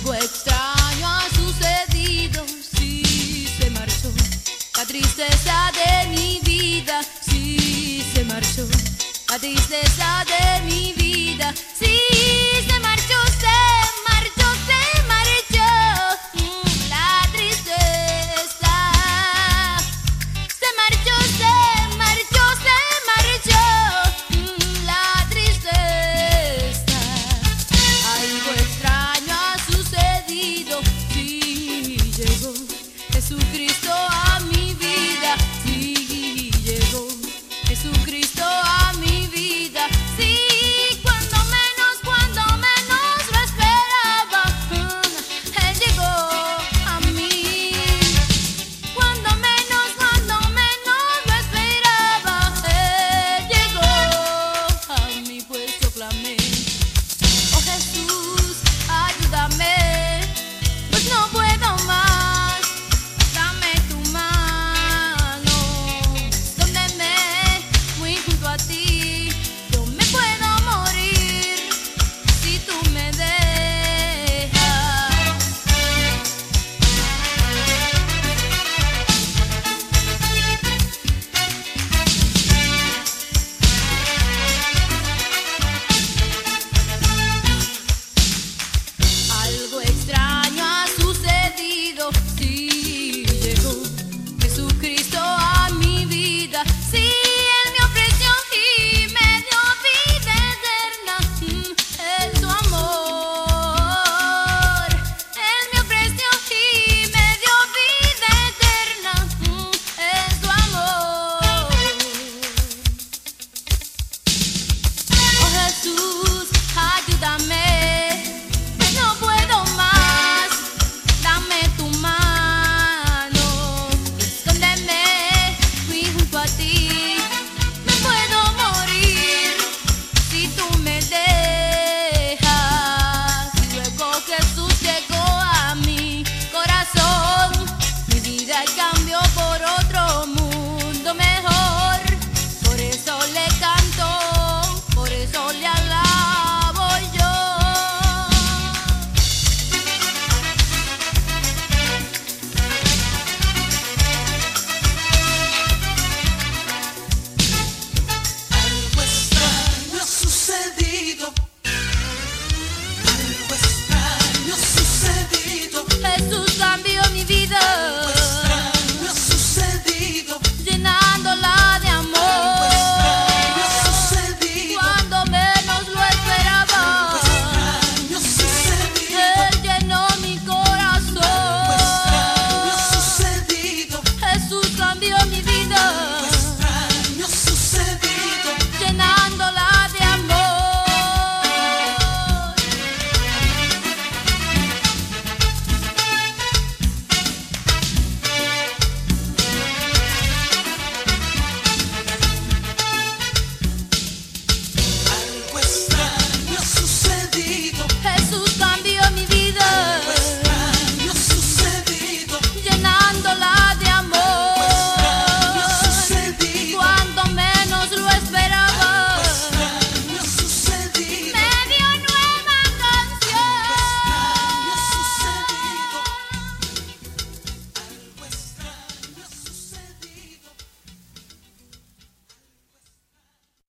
Algo extraño ha sucedido, sí se marchó. La tristeza de mi vida, sí se marchó. La tristeza de mi vida. Cristo.